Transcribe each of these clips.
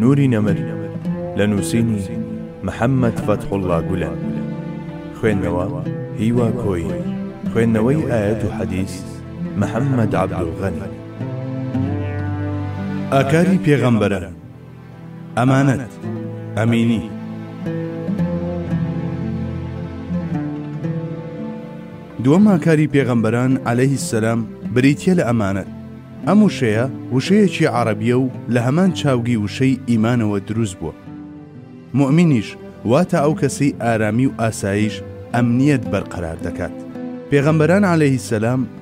نوری نەمر لە نووسینی محەممەد فەتحوڵڵا گولەن خوێندنەوە، هیوا کۆیی خوێندنەوەی ئایەت و حەدیس محەممەد عەبدولغەنی ئاکاری پێغەمبەران. ئەمانەت ئەمینی. دووەم هاکاری پێغەمبەران عەلەیه سەلام بریتە لە ئەمانەت ئەم وشەیە وشەیەکی عربیە و لە هەمان چاوگی وشەی ئیمانەوە دروست بووە مؤمنیش واتە ئەو کەسی ئارامی و ئاسایش ئەمنیەت بەرقەرار دەکات پێغەمبەران عەلەیه سەسلام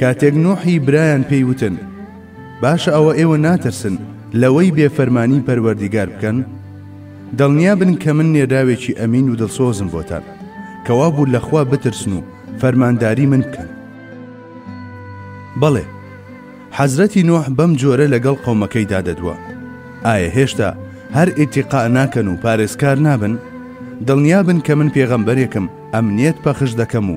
کاتێک نوحی برایان پێی وتن باشە ئەوە ئێوە ناترسن لەوەی بێفەرمانی پەروەردیگار بکەن دڵنیا بن کە من نێراوێکی ئەمین و دڵسۆزم بۆتان کەوا بوو لەخوا بترسن و فەرمانداری من بکەن بەڵێ حەزرەتی نۆح بەم جۆرە لەگەڵ قەومەکەی دادەدووە ئایا هێشتا هەر ئیتیقا ناکەن و پارێزکار نابن دڵنیا بن کە من پێغەمبەرێکم ئەمنیت پەخش دەکەم و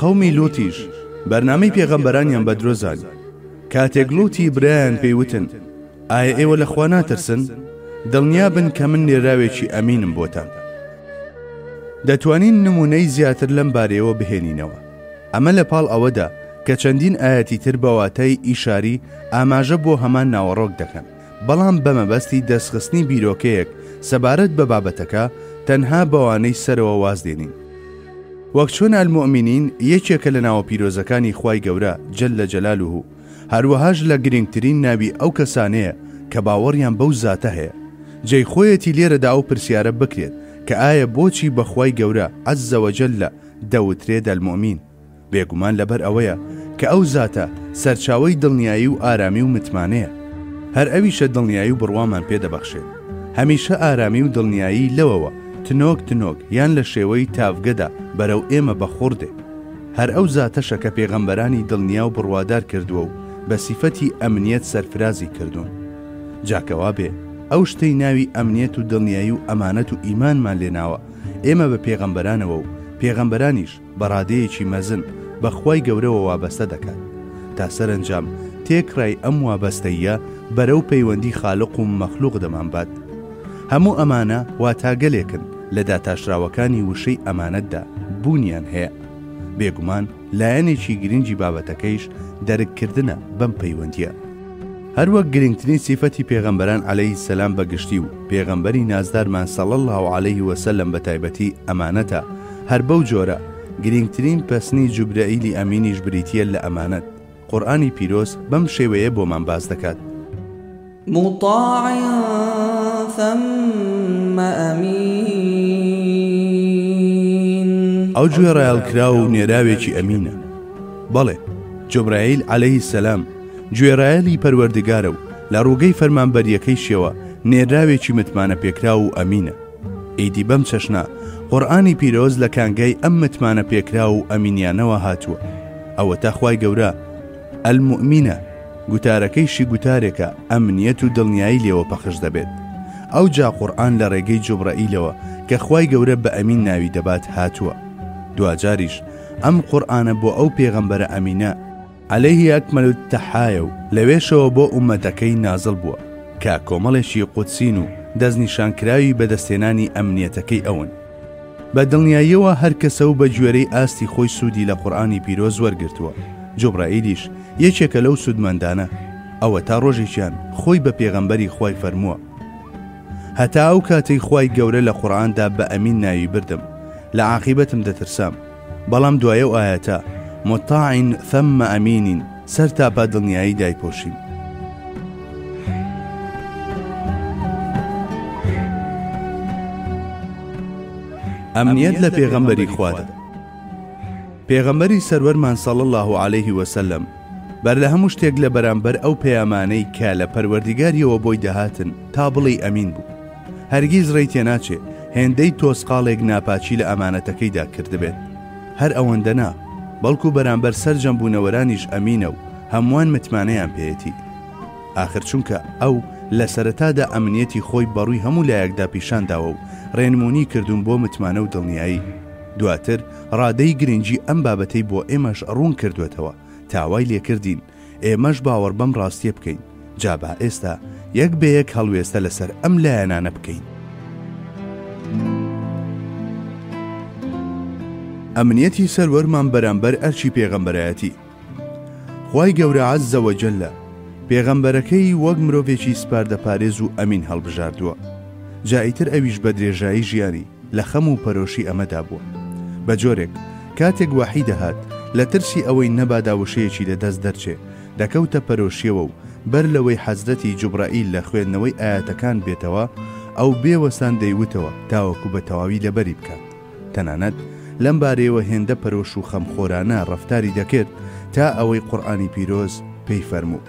قەومی لوتیش بەرنامەی پێغەمبەرانیان بەدرۆ زانی کاتێک لوتی برایان پێی وتن ئایا ئێوە لە خوا ناترسن دڵنیا بن کە من نێراوێکی ئەمینم بۆتان دەتوانین نمونەی زیاتر لەم بارەیەوە بهێنینەوە ئەمە لە پاڵ ئەوەدا کە چەندین ئاەتی تر بەواتای ئیشاری ئاماژە بۆ هەمان ناوەڕۆک دەکەن بەڵام بە مەبەستی دەستخستنی بیرۆکەیەک سەبارەت بە بابەتەکە تەنها بەوانەی سەرەوە واز دێنین وەک چۆن المۆمینین یەکێکە لە ناوە پیرۆزەکانی خوای گەورە جل لە جەلالوه و هەروەهاش لە گرنگترین ناوی ئەو کەسانەیە کە باوەڕیان بەو زاتە هەیە جێی خۆیەتی لێرەدا ئەو پرسیارە بکرێت کە ئایا بۆچی بەخوای گەورە عز وجل دەوترێت المۆمین بێگومان لەبەر ئەوەیە کە ئەو زاتە سەرچاوەی دڵنیایی و ئارامی و متمانەیە، هەر ئەویشە دڵنیایی و بڕوامان پێ دەبەخشێت، هەمیشە ئارامی و دڵنیایی لەوەوە تنۆک تنۆک یان لە شێوەی تاڤگەدا بەرەو ئێمە بە خوڕ دێ، هەر ئەو زاتەشە کە پێغەمبەرانی دڵنیا و بڕوادار کردووە و بە سیفەتی ئەمنیەت سەرفرازی کردوون، جا کە وا بێ ئەو شتەی ناوی ئەمنیەت و دڵنیایی و ئەمانەت و ئیمانمان لێ ناوە ئێمە بە پێغەمبەرانەوە و پێغەمبەرانیش بەڕادەیەکی مەزن بەخوای گەورەوە وابەستە دەکات تا سەرەنجام تێکڕای ئەم وابەستەییە بەرەو پەیوەندی خالق و مەخلوق دەمانبات هەموو ئەمانە واتاگەلێکن لە داتاشراوەکانی وشەی ئەمانەتدا بوونیان هەیە بێگومان لایەنێکی گرنگی بابەتەکەیش دەرککردنە بەم پەیوەندیە. هەروەک گرنگترین سیفەتی پێغەمبەران عەلەیهی السلام بە گشتی و پێغەمبەری نازدارمان صلی اللە علیه وسلم بە تایبەتی ئەمانەتە، هەر بەو جۆرە گرنگترین پەسنی جوبرەئیلی ئەمینیش بریتییە لە ئەمانەت، قورئانی پیرۆز بەم شێوەیە بۆمان باس دەکات. مطاع ثم امین. ئەو گوێڕایەڵکراو و نێراوێکی ئەمینە. بەڵێ، جوبرەئیل عەلەیهی السلام، گوێڕایەلی پەروەردگارە و لە ڕووگەی فەرمانبەرییەکەیشیەوە نێراوێکی متمانەپێکراو و ئەمینە. ئیدی بەم چەشنە قورئانی پیرۆز لە کانگای ئەم متمانەپێکراو و ئەمینیانەوە هاتووە. ئەوەتا خوای گەورە، المومینە، گوتارەکەیشی گوتارێکە ئەمنیەت و دڵنیایی لێوە پەخش دەبێت. ئەوجا قورئان لە ڕێگەی جوبرەئیلەوە کە خوای گەورە بە ئەمین ناوی دەبات هاتووە. دواجاریش ئەم قورئانە بۆ ئەو پێغەمبەرە ئەمینە، علیه اکمل التحایە و لەوێشەوە بۆ ئوممەتەکەی نازڵ بووە کە کۆمەڵێکی قودسین و دەستنیشانکراوی بەدەستهێنانی ئەمنیەتەکەی ئەون. بە دڵنیاییەوە هەر کەسە و بە گوێرەی ئاستی خۆی سوودی لە قورئانی پیرۆز وەرگرتووە، جوبرائیلیش یەکێکە لەو سوودمەندانە، ئەوەتا ڕۆژێکیان خۆی بە پێغەمبەری خوای فەرمووە، هەتا ئەو کاتەی خوای گەورە لە قورئاندا بە ئەمین ناوی بردم، لە عاقیبەتم دەترسام. بەڵام دوای ئەو ئایەتە، مطاع ثم امین، سەر تاپا دڵنیایی دایپۆشیم. ئەمنیەت لە پێغەمبەری خوادا. پێغەمبەری سەروەرمان صلی الله علیه وسلم بەر لە هەموو شتێک لە بەرامبەر ئەو پەیامانەی کە لە پەروەردیگاریەوە بۆی دەهاتن تا بڵێی ئەمین بوو. هەرگیز ڕێی تێناچێ هێندەی تۆسقاڵێک ناپاچی لە ئەمانەتەکەیدا کردبێت هەر ئەوەندە نا بەڵکو بەرامبەر سەرجەم بوونەوەرانیش ئەمینە و هەمووان متمانەیان پێەتی آخر چونکە ئەو لە سەرەتادا ئەمنیەتی خۆی بەڕووی هەموو لایەکدا پیشانداوە و ڕێنمونی کردوون بۆ متمانە و دڵنیایی دواتر ڕادەی گرنگی ئەم بابەتەی بۆ ئێمەش ڕوون کردوێتەوە تا وای لێکردین ئێمەش باوەڕ بەم ڕاستیە بکەین جابا ئێستا یەک بە یەک هەڵوێستە لەسەر ئەم لایەنانە بکەین ئەمنیەتی سەروەرمان بەرامبەر ئەرچی پێغەمبەرایەتی خی گەورە عز زەوەجل لە پێغەمبەرەکەی وەک مرۆڤێکی سپاردە پارێز و ئەمین هەڵبژاردووە جاییتر ئەویش بە درێژایی ژیانی لە خەم و پەرۆشی ئەمەدا بووە بە جۆرێک، کاتێک وەحی دەهات، لە ترسی ئەوەی نەبادا وشەیەکی لە دەست دەرچێ، دەکەوتە پەرۆشیەوە و بەر لەوەی حەزرەتی جوبرائیل لە خوێندنەوەی ئایەتەکان بێتەوە، ئەو بێ وەستان دەیوتەوە تاوەکو بە تەواوی لەبەری بکات. تەنانەت لەم بارەیەوە هێندە پەرۆش و خەمخۆرانە ڕەفتاری دەکرد تا ئەوەی قورئانی پیرۆز پێی فەرموو.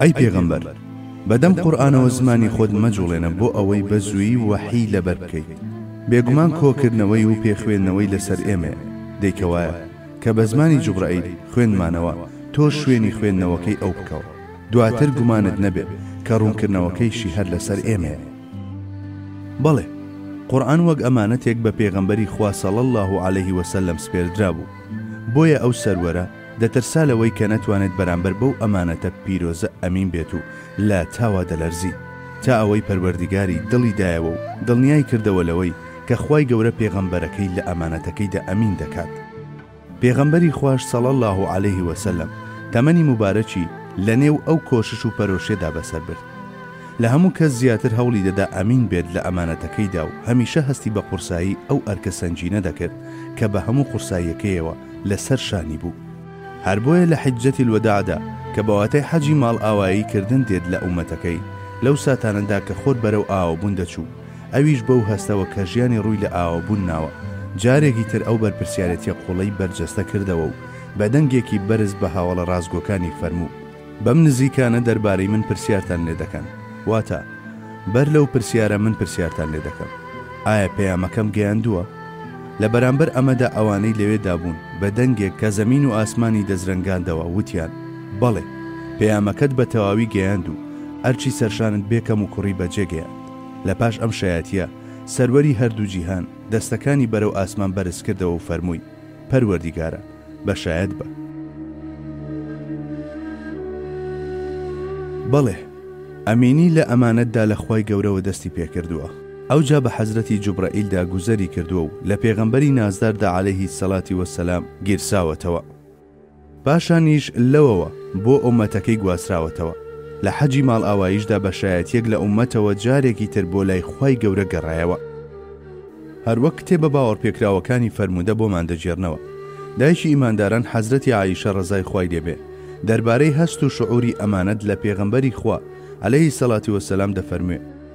ئەی پێغەمبەر بەدەم قورئانەوە زمانی خۆت مەجوڵێنە بۆ ئەوەی بە زوویی وەحی لەبەر بکەیت بێگومان کۆکردنەوەی و پێخوێندنەوەی لەسەر ئێمەیە دەی کەوایە کە بە زمانی جوبرەئیل خوێندمانەوە تۆش شوێنی خوێندنەوەکەی ئەو بکەوە دواتر گومانت نەبێت کە ڕوونکردنەوەکەیشی هەر لەسەر ئێمەیە بەڵێ قورئان وەک ئەمانەتێک بە پێغەمبەری خوا صلی اللە علیه وسلم سپێردرابوو بۆیە ئەو سەروەرە دەترسا لەوەی کە نەتوانێت بەرامبەر بەو ئەمانەتە پیرۆزە ئەمین بێت و لە تاوا دەلەرزی تا ئەوەی پەروەردیگاری دڵی دایەوە و دڵنیای کردەوە لەوەی کە خوای گەورە پێغەمبەرەکەی لە ئەمانەتەکەیدا ئەمین دەکات پێغەمبەری خواش صلی اللە علیه وسلم تەمەنی موبارەکی لە نێو ئەو کۆشش و پەرۆشیەدا بەسەر برد لە هەموو کەس زیاتر هەوڵی دەدا ئەمین بێت لە ئەمانەتەکەیدا و هەمیشە هەستی بە قورسایی ئەو ئەرکە سەنگینە دەکرد کە بە هەموو قورساییەکەیەوە لەسەر شانی بوو هەر بۆیە لە حیجەتی الوداعدا کە بەواتای حەجی ماڵئاوایی کردن دێت لە ئومەتەکەی لەو ساتانەدا کە خۆر بەرەو ئاوەبوون دەچوو ئەویش بەو هەستەوە کە ژیانی ڕووی لە ئاوەبوون ناوە جارێکی تر ئەو بەرپرسیارێتیە قوڵەی بەرجەستە کردەوە و بە دەنگێکی بەرز بە هاوەڵە ڕاستگۆکانی فەرموو بەم نزیکانە دەربارەی من پرسیارتان لێ دەکەن، واتە، بەر لەو پرسیارە من پرسیارتان لێ دەکەم، ئایا پەیامەکەم گەیاندووە؟ لە بەرامبەر ئەمەدا ئەوانەی لەوێدا بوون، بە دەنگێک کە زەمین و ئاسمانی دەزرەنگاندەوە، وتیان، بەڵێ، پەیامەکەت بە تەواوی گەیاند و ئەرچی سەرشانت بێ کەموکوڕی بەجێ گەیاند. لە پاش ئەم شایەتییە، سەروەری هەردوو جیهان، دەستەکانی بەرەو ئاسمان بەرز کردەوە و فەرمووی. پەروەردیگارە بە شایەد بە. بەڵێ ئەمینی لە ئەمانەتدا لە خوای گەورەوە دەستی پێکردووە ئەوجا بە حەزرەتی جوبرەئیلدا گوزەری کردووە و لە پێغەمبەری نازداردا عەلەیهی سەلاتی وەسەلام گیرساوەتەوە. پاشانیش لەوەوە بۆ ئۆمەتەکەی گوازراوەتەوە، لە حەجی ماڵئاواییشدا بە شایەتیەک لە ئۆمەتەوە جارێکی تر بۆ لای خوای گەورە گەڕایەوە. هەروەک کتێبە باوەڕپێکراوەکانی فەرموودە بۆمان دەگێڕنەوە، دایکی ئیمانداران حەزرەتی عائیشە ڕەزای خوای لێ بێ دەربارەی هەست و شعوری ئەمانەت لە پێغەمبەری خوا، علیە سەڵاتی وسلام، دەفەرموێ،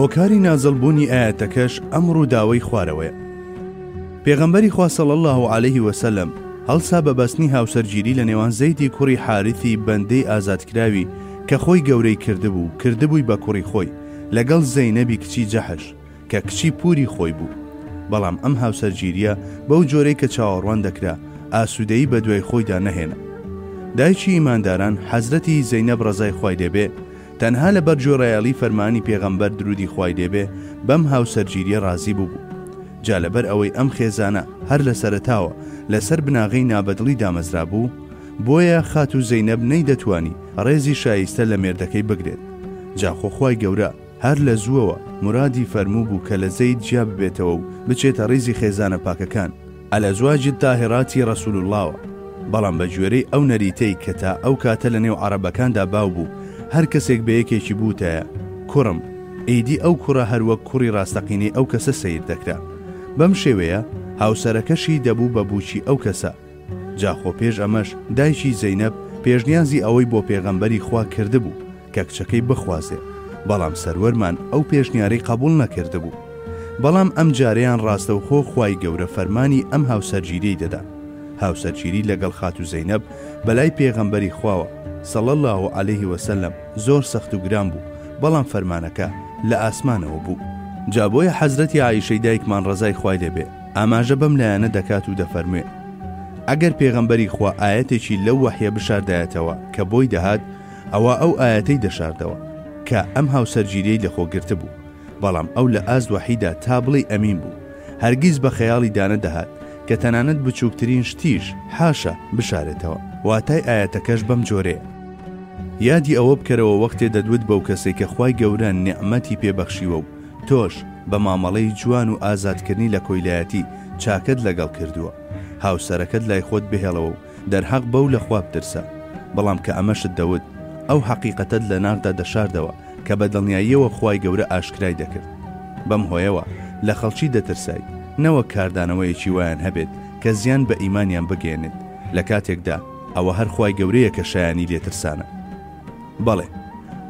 هۆکاری نازڵ بوونی ئایەتەکەش ئەم ڕووداوەی خوارەوەیە، پێغەمبەری خوا صلی اللە علیه و سلم هەڵسا بە بەستنی هاوسەرگیری لە نێوان زەیدی کوڕی حارثی بەندەی ئازادکراوی کە خۆی گەورەی کردبوو کردبووی بە کوڕی خۆی لەگەڵ زەینەبی کچی جەحش کە کچی پووری خۆی بوو بەڵام ئەم هاوسەرگیریە بەو جۆرەی کە چاوەڕوان دەکرا ئاسوودەیی بەدوای خۆیدا نەهێنا دایکی ئیمانداران حەزرەتی زەینەب ڕەزای خوای لێبێ تەنها لەبەر گوێڕایەڵی فەرمانی پێغەمبەر درودی خوای لێ بێ بەم هاوسەرگیریە ڕازی بوبوو جا لەبەر ئەوەی ئەم خێزانە هەر لەسەرەتاوە لەسەر بناغەی نابەدڵی دامەزرابوو بۆیە خاتوو زەینەب نەیدەتوانی ڕێزی شایستە لە مێردەکەی بگرێت جا خۆ خوای گەورە هەر لە زووەوە مرادی فەرموو بوو کە لە زەید جیا ببێتەوە و بچێتە ڕیزی خێزانە پاکەکان الازواج الطاهرات رسول اللە وە، بەڵام بە گوێرەی ئەو نەریتەی کە تا ئەو کاتە لە نێو عەڕەبەکاندا باو بوو، هەر کەسێک بە یەکێکی بووتایە، کوڕم، ئیدی ئەو کوڕە هەر وەک کوڕی ڕاستەقینەی ئەو کەسە سەیر دەکرا. بەم شێوەیە هاوسەرەکەشی دەبوو بە بووکی ئەو کەسە. جا خۆ پێش ئەمەش دایکی، زەینەب، پێشنیازی ئەوەی بۆ پێغەمبەری خوا کردبوو، کە کچەکەی بخوازێ، بەڵام سەروەرمان ئەو پێشنیارەی قەبوڵ نەکردبوو. بەڵام ئەم جارەیان ڕاستەوخۆ خوای گەورە فەرمانی ئەم هاوسەرگیریەی دەدا، هاوسەرگیری لەگەڵ خاتوو زەینەب بەلای پێغەمبەری خواوە، صلی اللە علیە وسلم، زۆر سەخت و گران بوو، بەڵام فەرمانەکە لە ئاسمانەوە بوو. جا بۆیە حەزرەتی عائیشەی دایکمان ڕەزای خوای لێ بێ ئاماژە بەم لایەنە دەکات و دەفەرموێ، ئەگەر پێغەمبەری خوا ئایەتێکی لەو وەحیە بشاردایەتەوە کە بۆی دەهات، ئەوا ئەو ئایەتەی دەشاردەوە کە ئەم هاوسەرگیریەی لەخۆ گرتبوو، بەڵام ئەو لە ئاست وەحیدا تا بڵێی ئەمین بوو، هەرگیز بە خەیاڵی دانەدەهات کە تەنانەت بچووکترین شتیش، حاشا، بشارێتەوە، واتای ئایەتەکەش بەم جۆرەیە. یادی ئەوە بکەرەوە وەختێ دەدوت بەو کەسەی کە خوای گەورە نیعمەتی پێ بەخشیوە و تۆش بە مامەڵەی جوان و ئازادکردنی لە کۆیلایەتی چاکەت لەگەڵ کردووە، هاوسەرەکەت لای خۆت بهێڵەوە و دەرهەق بە و لە خوا بترسە. بەڵام کە ئەمەشت دەوت، ئەو حەقیقەتەت لە ناخدا دەشاردەوە کە بە دڵنیاییەوە خوای گەورە ئاشکرای دەکرد. بەم هۆیەوە لە خەڵکی دەترسای، نەوەک کاردانەوەیەکی وایان هەبێت کە زیان بە ئیمانیان بگەیەنێت، لە کاتێکدا ئەوە هەر خوای گەورەیە کە شایانی لێترسانە. بەڵێ،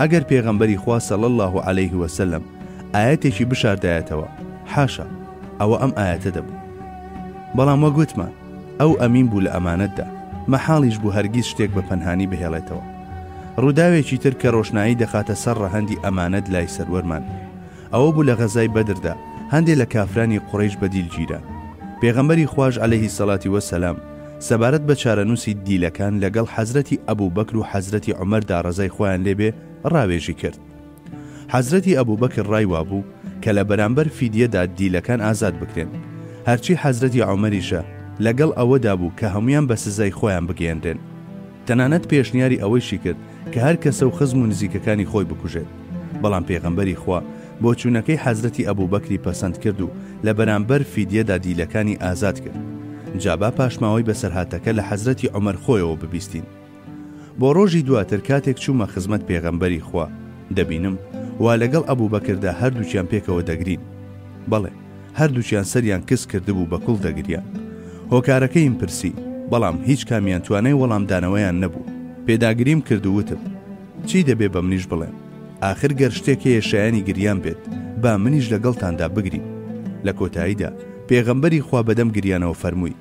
ئەگەر پێغەمبەری خوا صلی اللە علیە وسلم ئایەتێکی بشاردایەتەوە، حاشا، ئەوە ئەم ئایەتە دەبوو. بەڵام وەک وتمان، ئەو ئەمین بوو لە ئەمانەتدا، مەحاڵیش بوو هەرگیز شتێک بە پەنهانی بهێڵێتەوە. ڕووداوێکی تر کە ڕۆشنایی دەخاتە سەر ڕەهەندی ئەمانەت لای سەروەرمان، ئەوە بوو لە غەزای بەدردا هەندێ لە کافرانی قوڕەیش بە دیل گیران. پێغەمبەری خواش علیە الصلوة والسلام سەبارەت بە چارەنووسی دیلەکان لەگەڵ حەزرەتی ئەبوبەکر و حەزرەتی عومەردا ڕەزای خوایان لێ بێ ڕاوێژی کرد. حەزرەتی ئەبوبەکر ڕای وابوو کە لە بەرامبەر فیدیەدا دیلەکان ئازاد بکرێن، هەرچی حەزرەتی عومەریشە لەگەڵ ئەوەدا بوو کە هەموویان بە سزای خۆیان بگەیەنرێن. تەنانەت پێشنیاری ئەوەیشی کرد کە هەر کەسە و خزم و نزیکەکانی خۆی بکوژێت. بەڵام پێغەمبەری خوا بۆچوونەکەی حەزرەتی ئەبوبەکری پەسەند کرد و لە بەرامبەر فیدیەدا دیلەکانی ئازاد کرد. جا با پاشماوەی بەسەرهاتەکە لە حەزرەتی عومەر خۆیەوە ببیستین. بۆ ڕۆژی دواتر کاتێک چوومە خزمەت پێغەمبەری خوا، دەبینم وا لەگەڵ ئەبوبەکردا هەردووکیان پێکەوە دەگرین. بەڵێ، هەردووکیان سەریان کز کردبوو بە کوڵ دەگریان. هۆکارەکەییم پرسی، بەڵام هیچ کامیان توانای وەڵامدانەوەیان نەبوو. پێداگریم کرد و وتم، چی دەبێ بە منیش بڵێن؟ ئاخر گەر شتێک هەیە شایەنی گریان بێت، با منیش لەگەڵتاندا بگریم. لە کۆتاییدا پێغەمبەری خوا بەدەم گریانەوە فەرمووی،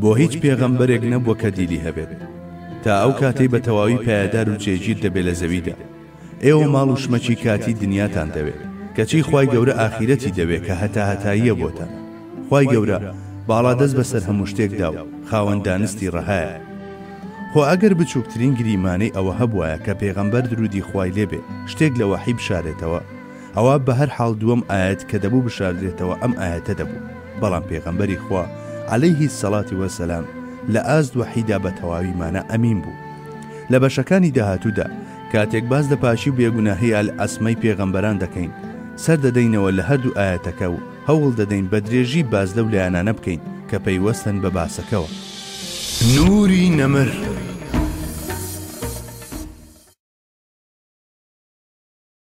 بۆ هیچ پێغەمبەرێک نەبووە کە دیلی هەبێت تا ئەو کاتەی بە تەواوی پایەدار و جێگیر دەبێت لە زەویدا، ئێوە ماڵ و شمەکی کاتی دنیاتان دەوێت، کەچی خوای گەورە ئاخیرەتی دەوێت کە هەتاهەتاییە بۆتان، خوای گەورە باڵادەست بەسەر هەموو شتێکدا و خاوەن دانستی ڕەهایە. خۆ ئەگەر بچووکترین گریمانەی ئەوە هەبوایە کە پێغەمبەر درودی خوای لێبێ شتێک لە وەحی بشارێتەوە، ئەوا بەهەرحاڵ دووەم ئایەت کە دەبوو بشاردرێتەوە ئەم ئایەتە دەبوو، بەڵام پێغەمبەری خوا، علیه الصلوة والسلام، لە ئاست وەحیدا بە تەواوی مانا ئەمین بوو. لە بەشەکانی داهاتوودا کاتێک باس لە پاکی و بێگوناهی العصمەی پێغەمبەران دەکەین، سەردەدەینەوە لە هەردوو ئایەتەکە و هەوڵ دەدەین بە درێژی باس لەو لایەنانە بکەین کە پەیوەستن بە باسەکەوە. نوری نەمر.